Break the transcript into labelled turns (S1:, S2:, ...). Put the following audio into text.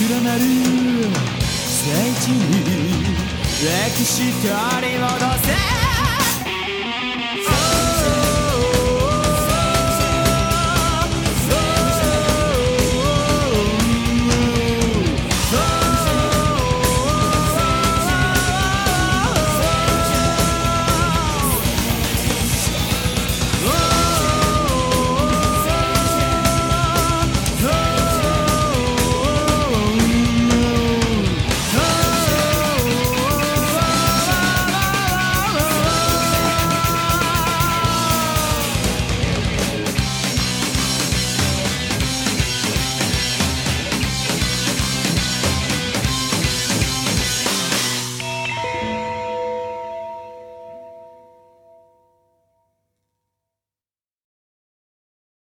S1: 白なる聖地に歴史取り戻せ。